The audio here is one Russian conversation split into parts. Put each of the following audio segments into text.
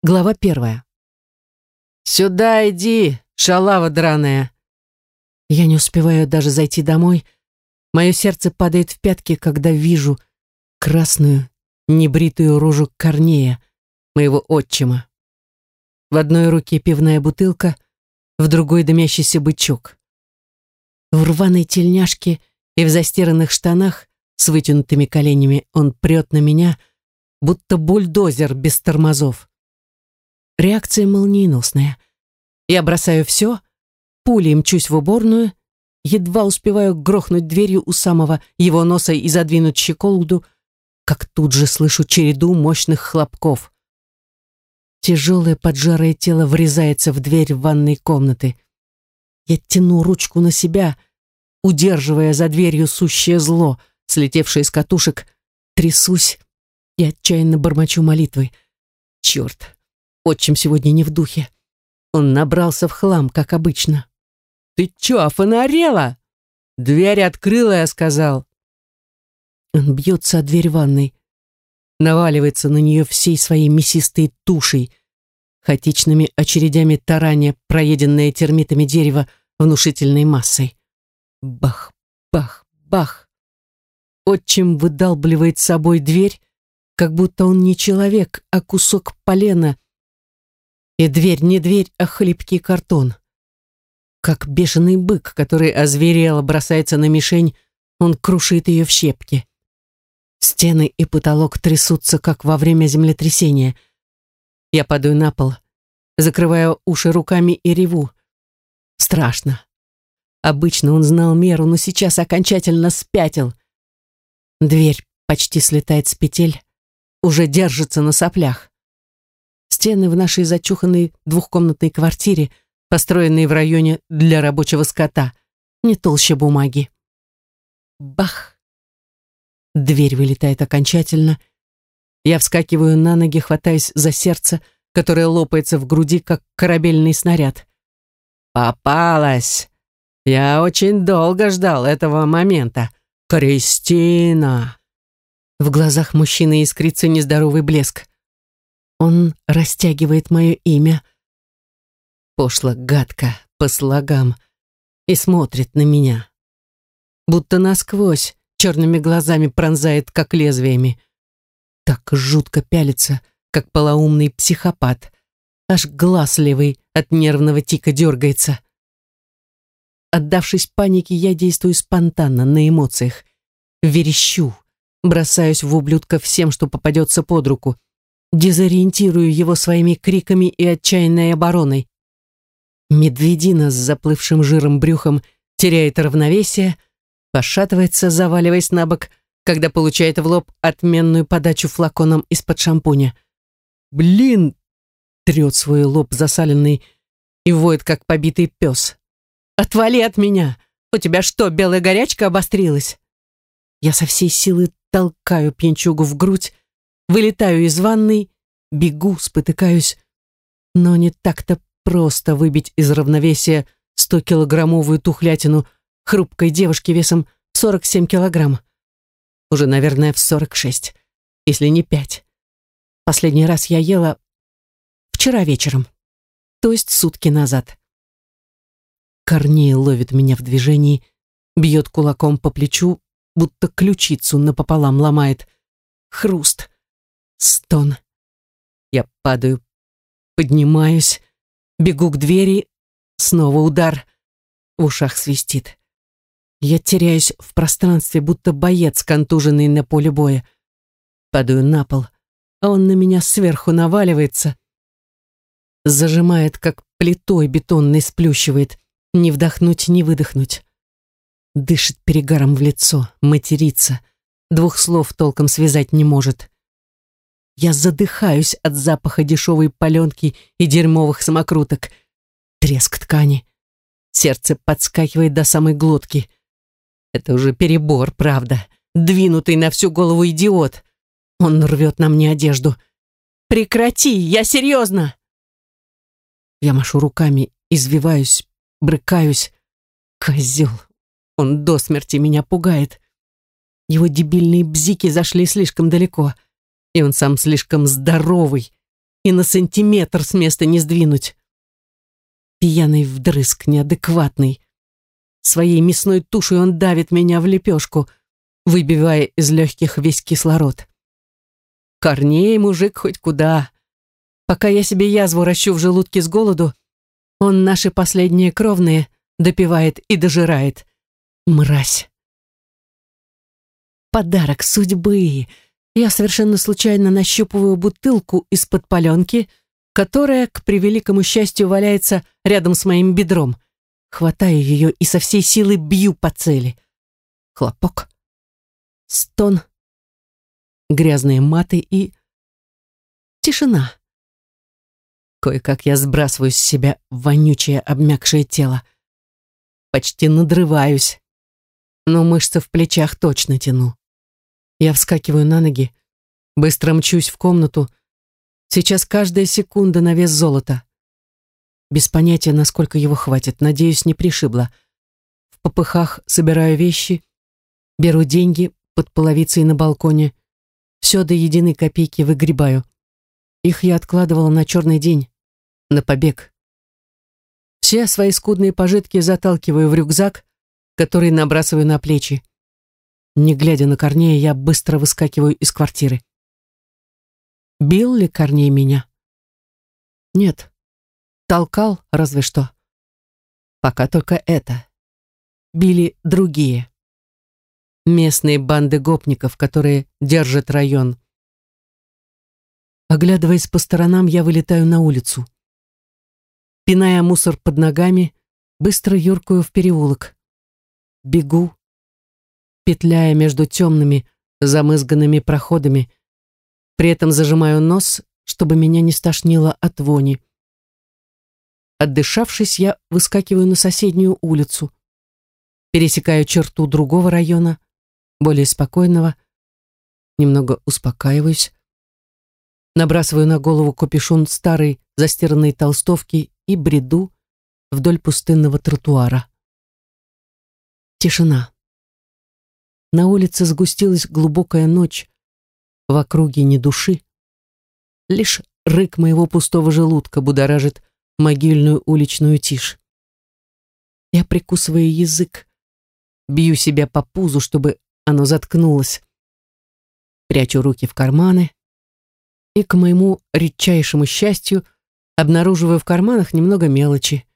Глава первая. «Сюда иди, шалава драная!» Я не успеваю даже зайти домой. Мое сердце падает в пятки, когда вижу красную, небритую рожу Корнея, моего отчима. В одной руке пивная бутылка, в другой дымящийся бычок. В рваной тельняшке и в застиранных штанах с вытянутыми коленями он прет на меня, будто бульдозер без тормозов. Реакция молниеносная. Я бросаю все, пулей мчусь в уборную, едва успеваю грохнуть дверью у самого его носа и задвинуть щеколду, как тут же слышу череду мощных хлопков. Тяжелое поджарое тело врезается в дверь ванной комнаты. Я тяну ручку на себя, удерживая за дверью сущее зло, слетевшее с катушек, трясусь и отчаянно бормочу молитвы. Черт, Отчим сегодня не в духе. Он набрался в хлам, как обычно. «Ты чё, офонарела?» «Дверь открыла, я сказал». Он бьется о дверь ванной, наваливается на нее всей своей мясистой тушей, хаотичными очередями тараня, проеденное термитами дерево внушительной массой. Бах, бах, бах. Отчим выдалбливает собой дверь, как будто он не человек, а кусок полена, и дверь не дверь, а хлипкий картон. Как бешеный бык, который озверело бросается на мишень, он крушит ее в щепки. Стены и потолок трясутся, как во время землетрясения. Я падаю на пол, закрываю уши руками и реву. Страшно. Обычно он знал меру, но сейчас окончательно спятил. Дверь почти слетает с петель, уже держится на соплях. Стены в нашей зачуханной двухкомнатной квартире, построенной в районе для рабочего скота, не толще бумаги. Бах! Дверь вылетает окончательно. Я вскакиваю на ноги, хватаясь за сердце, которое лопается в груди, как корабельный снаряд. «Попалась! Я очень долго ждал этого момента. Кристина!» В глазах мужчины искрится нездоровый блеск. Он растягивает мое имя. Пошло гадко, по слогам, и смотрит на меня. Будто насквозь черными глазами пронзает, как лезвиями. Так жутко пялится, как полоумный психопат. Аж глаз левый от нервного тика дергается. Отдавшись панике, я действую спонтанно, на эмоциях. Верещу, бросаюсь в ублюдка всем, что попадется под руку — дезориентирую его своими криками и отчаянной обороной. Медведина с заплывшим жиром брюхом теряет равновесие, пошатывается, заваливаясь на бок, когда получает в лоб отменную подачу флаконом из-под шампуня. «Блин!» — трет свой лоб засаленный и воет, как побитый пес. «Отвали от меня! У тебя что, белая горячка обострилась?» Я со всей силы толкаю пьянчугу в грудь, Вылетаю из ванной, бегу, спотыкаюсь. Но не так-то просто выбить из равновесия 100-килограммовую тухлятину хрупкой девушки весом 47 килограмм. Уже, наверное, в 46, если не 5. Последний раз я ела вчера вечером, то есть сутки назад. Корней ловит меня в движении, бьет кулаком по плечу, будто ключицу напополам ломает. Хруст. Стон. Я падаю, поднимаюсь, бегу к двери, снова удар. В ушах свистит. Я теряюсь в пространстве, будто боец, контуженный на поле боя. Падаю на пол, а он на меня сверху наваливается. Зажимает, как плитой бетонной сплющивает. Не вдохнуть, не выдохнуть. Дышит перегаром в лицо, матерится. Двух слов толком связать не может. Я задыхаюсь от запаха дешевой паленки и дерьмовых самокруток. Треск ткани. Сердце подскакивает до самой глотки. Это уже перебор, правда. Двинутый на всю голову идиот. Он рвет на мне одежду. «Прекрати! Я серьезно!» Я машу руками, извиваюсь, брыкаюсь. Козел! Он до смерти меня пугает. Его дебильные бзики зашли слишком далеко. — и он сам слишком здоровый, и на сантиметр с места не сдвинуть. Пьяный вдрызг, неадекватный. Своей мясной тушей он давит меня в лепешку, выбивая из легких весь кислород. Корней, мужик, хоть куда. Пока я себе язву ращу в желудке с голоду, он наши последние кровные допивает и дожирает. Мразь. Подарок судьбы. Я совершенно случайно нащупываю бутылку из-под паленки, которая, к превеликому счастью, валяется рядом с моим бедром. Хватаю ее и со всей силы бью по цели. Хлопок. Стон. Грязные маты и... Тишина. Кое-как я сбрасываю с себя вонючее обмякшее тело. Почти надрываюсь, но мышцы в плечах точно тяну. Я вскакиваю на ноги, быстро мчусь в комнату. Сейчас каждая секунда на вес золота. Без понятия, насколько его хватит, надеюсь, не пришибло. В попыхах собираю вещи, беру деньги под половицей на балконе, все до единой копейки выгребаю. Их я откладывала на черный день, на побег. Все свои скудные пожитки заталкиваю в рюкзак, который набрасываю на плечи. Не глядя на Корнея, я быстро выскакиваю из квартиры. Бил ли Корней меня? Нет. Толкал разве что. Пока только это. Били другие. Местные банды гопников, которые держат район. Оглядываясь по сторонам, я вылетаю на улицу. Пиная мусор под ногами, быстро юркую в переулок. Бегу, петляя между темными, замызганными проходами. При этом зажимаю нос, чтобы меня не стошнило от вони. Отдышавшись, я выскакиваю на соседнюю улицу. Пересекаю черту другого района, более спокойного. Немного успокаиваюсь. Набрасываю на голову капюшон старой застиранной толстовки и бреду вдоль пустынного тротуара. Тишина. На улице сгустилась глубокая ночь. В округе ни души. Лишь рык моего пустого желудка будоражит могильную уличную тишь. Я прикусываю язык, бью себя по пузу, чтобы оно заткнулось. Прячу руки в карманы и, к моему редчайшему счастью, обнаруживаю в карманах немного мелочи.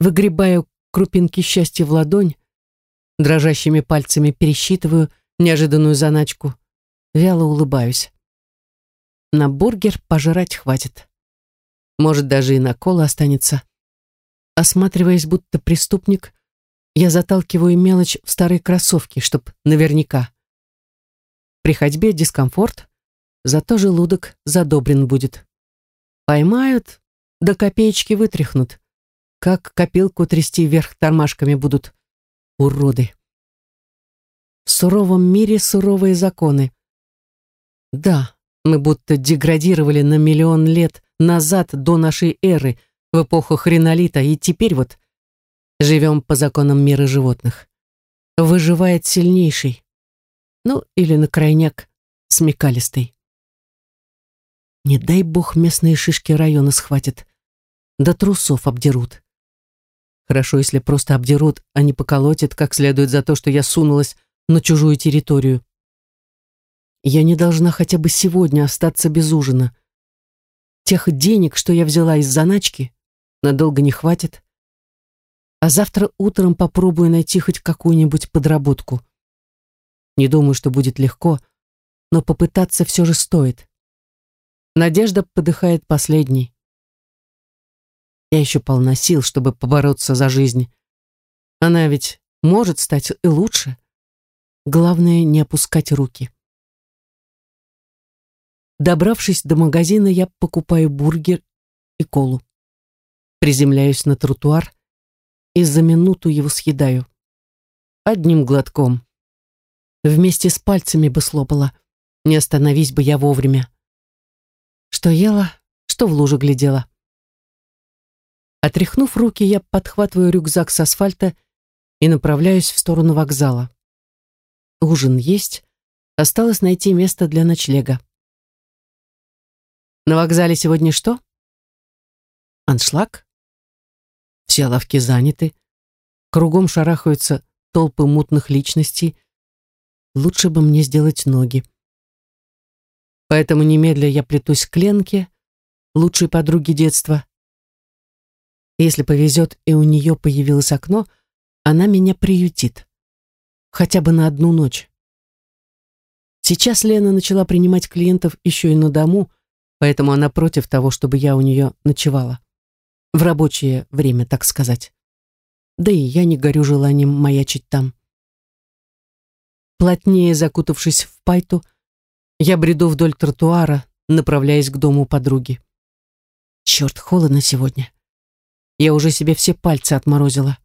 Выгребаю крупинки счастья в ладонь, Дрожащими пальцами пересчитываю неожиданную заначку. Вяло улыбаюсь. На бургер пожрать хватит. Может, даже и на колу останется. Осматриваясь, будто преступник, я заталкиваю мелочь в старые кроссовки, чтоб наверняка. При ходьбе дискомфорт, зато желудок задобрен будет. Поймают, до копеечки вытряхнут. Как копилку трясти вверх тормашками будут уроды. В суровом мире суровые законы. Да, мы будто деградировали на миллион лет назад до нашей эры, в эпоху хренолита, и теперь вот живем по законам мира животных. Выживает сильнейший. Ну, или на крайняк смекалистый. Не дай бог местные шишки района схватят. До трусов обдерут. Хорошо, если просто обдерут, а не поколотят как следует за то, что я сунулась на чужую территорию. Я не должна хотя бы сегодня остаться без ужина. Тех денег, что я взяла из заначки, надолго не хватит. А завтра утром попробую найти хоть какую-нибудь подработку. Не думаю, что будет легко, но попытаться все же стоит. Надежда подыхает последней. Я еще полна сил, чтобы побороться за жизнь. Она ведь может стать и лучше. Главное, не опускать руки. Добравшись до магазина, я покупаю бургер и колу. Приземляюсь на тротуар и за минуту его съедаю. Одним глотком. Вместе с пальцами бы слопала. Не остановись бы я вовремя. Что ела, что в лужу глядела. Отряхнув руки, я подхватываю рюкзак с асфальта и направляюсь в сторону вокзала. Ужин есть, осталось найти место для ночлега. На вокзале сегодня что? Аншлаг? Все лавки заняты. Кругом шарахаются толпы мутных личностей. Лучше бы мне сделать ноги. Поэтому немедля я плетусь к Ленке, лучшей подруге детства. Если повезет и у нее появилось окно, она меня приютит. Хотя бы на одну ночь. Сейчас Лена начала принимать клиентов еще и на дому, поэтому она против того, чтобы я у нее ночевала. В рабочее время, так сказать. Да и я не горю желанием маячить там. Плотнее закутавшись в пайту, я бреду вдоль тротуара, направляясь к дому подруги. Черт, холодно сегодня. Я уже себе все пальцы отморозила.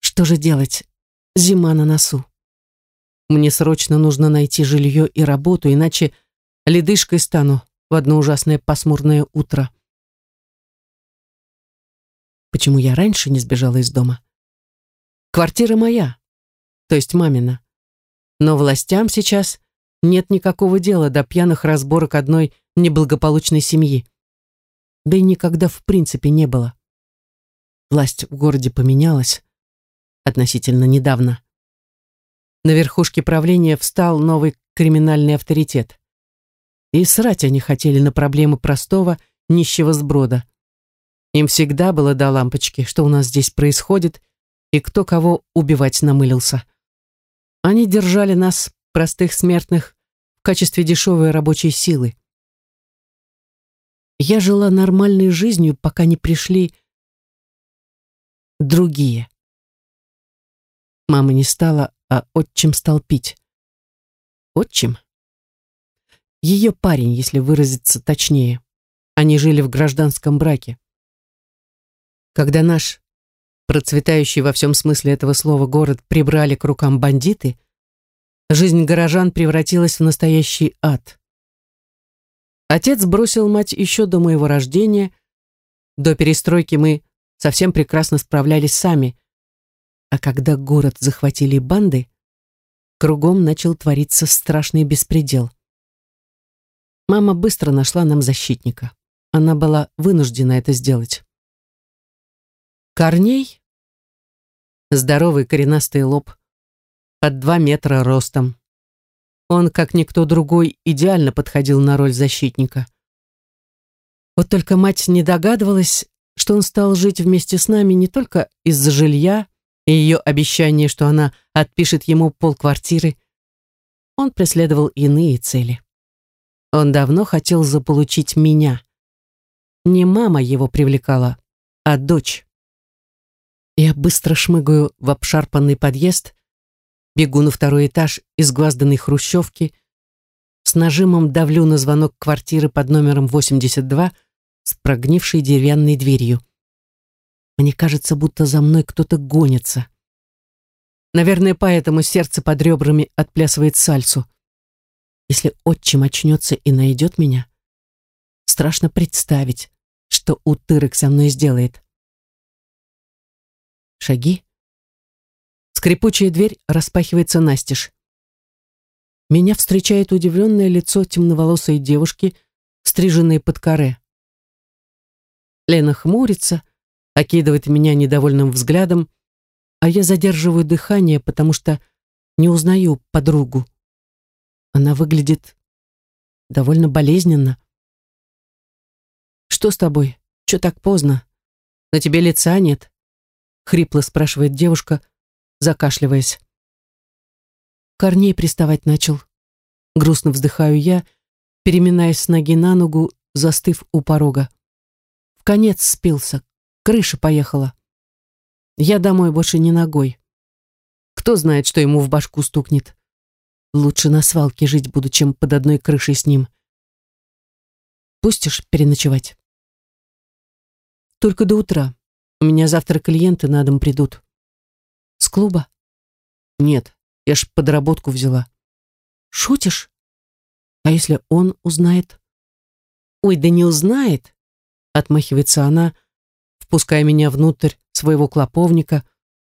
Что же делать? Зима на носу. Мне срочно нужно найти жилье и работу, иначе ледышкой стану в одно ужасное пасмурное утро. Почему я раньше не сбежала из дома? Квартира моя, то есть мамина. Но властям сейчас нет никакого дела до пьяных разборок одной неблагополучной семьи. Да и никогда в принципе не было. Власть в городе поменялась относительно недавно на верхушке правления встал новый криминальный авторитет. И срать они хотели на проблемы простого, нищего сброда. Им всегда было до лампочки, что у нас здесь происходит и кто кого убивать намылился. Они держали нас, простых смертных, в качестве дешевой рабочей силы. Я жила нормальной жизнью, пока не пришли другие. Мама не стала, а отчим стал пить. Отчим? Ее парень, если выразиться точнее. Они жили в гражданском браке. Когда наш, процветающий во всем смысле этого слова, город прибрали к рукам бандиты, жизнь горожан превратилась в настоящий ад. Отец бросил мать еще до моего рождения. До перестройки мы совсем прекрасно справлялись сами, а когда город захватили банды, кругом начал твориться страшный беспредел. Мама быстро нашла нам защитника. Она была вынуждена это сделать. Корней — здоровый коренастый лоб, под два метра ростом. Он, как никто другой, идеально подходил на роль защитника. Вот только мать не догадывалась, что он стал жить вместе с нами не только из-за жилья, и ее обещание, что она отпишет ему полквартиры, он преследовал иные цели. Он давно хотел заполучить меня. Не мама его привлекала, а дочь. Я быстро шмыгаю в обшарпанный подъезд, бегу на второй этаж изгвазданной хрущевки, с нажимом давлю на звонок квартиры под номером 82 с прогнившей деревянной дверью. Мне кажется, будто за мной кто-то гонится. Наверное, поэтому сердце под ребрами отплясывает сальсу. Если отчим очнется и найдет меня, страшно представить, что утырок со мной сделает. Шаги. Скрипучая дверь распахивается настежь. Меня встречает удивленное лицо темноволосой девушки, стриженной под каре. Лена хмурится, окидывает меня недовольным взглядом, а я задерживаю дыхание, потому что не узнаю подругу. Она выглядит довольно болезненно. «Что с тобой? Че так поздно? На тебе лица нет?» — хрипло спрашивает девушка, закашливаясь. Корней приставать начал. Грустно вздыхаю я, переминаясь с ноги на ногу, застыв у порога. В конец спился, Крыша поехала. Я домой больше не ногой. Кто знает, что ему в башку стукнет. Лучше на свалке жить буду, чем под одной крышей с ним. Пустишь переночевать? Только до утра. У меня завтра клиенты на дом придут. С клуба? Нет, я ж подработку взяла. Шутишь? А если он узнает? Ой, да не узнает, отмахивается она, впуская меня внутрь своего клоповника,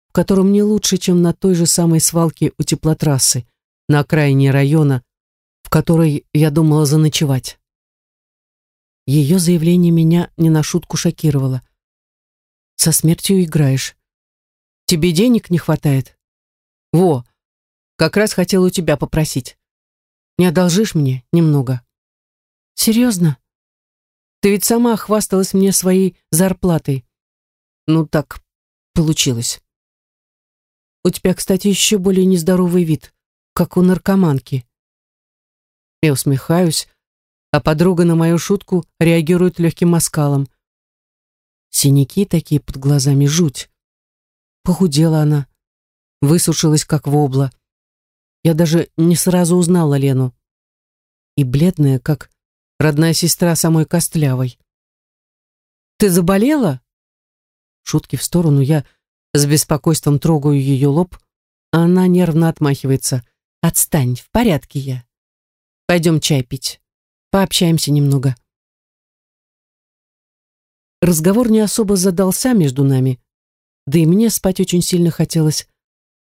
в котором не лучше, чем на той же самой свалке у теплотрассы, на окраине района, в которой я думала заночевать. Ее заявление меня не на шутку шокировало. «Со смертью играешь. Тебе денег не хватает?» «Во, как раз хотел у тебя попросить. Не одолжишь мне немного?» «Серьезно? Ты ведь сама хвасталась мне своей зарплатой». «Ну так получилось». «У тебя, кстати, еще более нездоровый вид, как у наркоманки». Я усмехаюсь, а подруга на мою шутку реагирует легким оскалом. Синяки такие под глазами, жуть. Похудела она, высушилась как вобла. Я даже не сразу узнала Лену. И бледная, как родная сестра самой Костлявой. «Ты заболела?» Шутки в сторону, я с беспокойством трогаю ее лоб, а она нервно отмахивается. «Отстань, в порядке я. Пойдем чай пить. Пообщаемся немного». Разговор не особо задался между нами, да и мне спать очень сильно хотелось.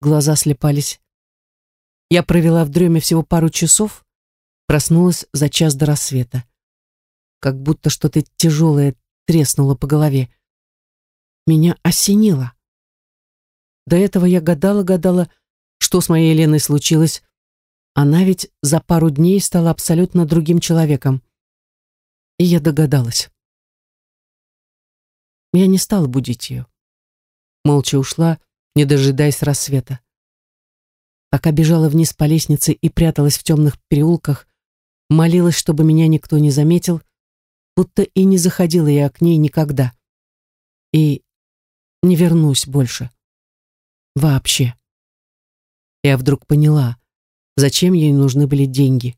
Глаза слепались. Я провела в дреме всего пару часов, проснулась за час до рассвета. Как будто что-то тяжелое треснуло по голове. Меня осенило. До этого я гадала-гадала, что с моей Еленой случилось. Она ведь за пару дней стала абсолютно другим человеком. И я догадалась. Я не стала будить ее. Молча ушла, не дожидаясь рассвета. Пока бежала вниз по лестнице и пряталась в темных переулках, молилась, чтобы меня никто не заметил, будто и не заходила я к ней никогда. И не вернусь больше. Вообще. Я вдруг поняла, зачем ей нужны были деньги.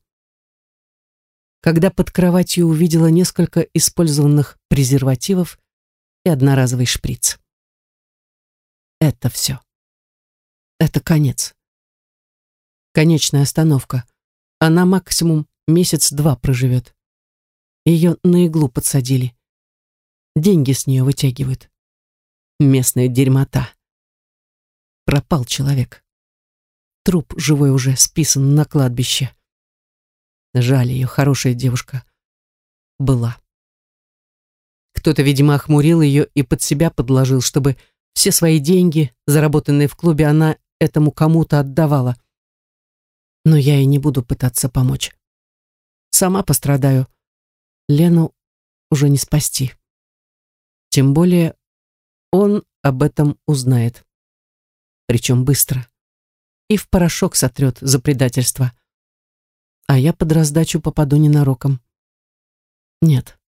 Когда под кроватью увидела несколько использованных презервативов и одноразовый шприц. Это все. Это конец конечная остановка. Она максимум месяц-два проживет. Ее на иглу подсадили. Деньги с нее вытягивают. Местная дерьмота. Пропал человек. Труп живой уже списан на кладбище. Жаль ее, хорошая девушка. Была. Кто-то, видимо, охмурил ее и под себя подложил, чтобы все свои деньги, заработанные в клубе, она этому кому-то отдавала но я и не буду пытаться помочь. Сама пострадаю. Лену уже не спасти. Тем более он об этом узнает. Причем быстро. И в порошок сотрет за предательство. А я под раздачу попаду ненароком. Нет.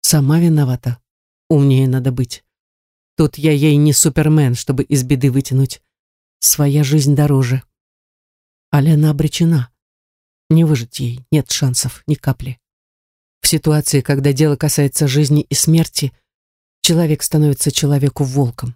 Сама виновата. Умнее надо быть. Тут я ей не супермен, чтобы из беды вытянуть. Своя жизнь дороже. А Лена обречена. Не выжить ей нет шансов, ни капли. В ситуации, когда дело касается жизни и смерти, человек становится человеку волком.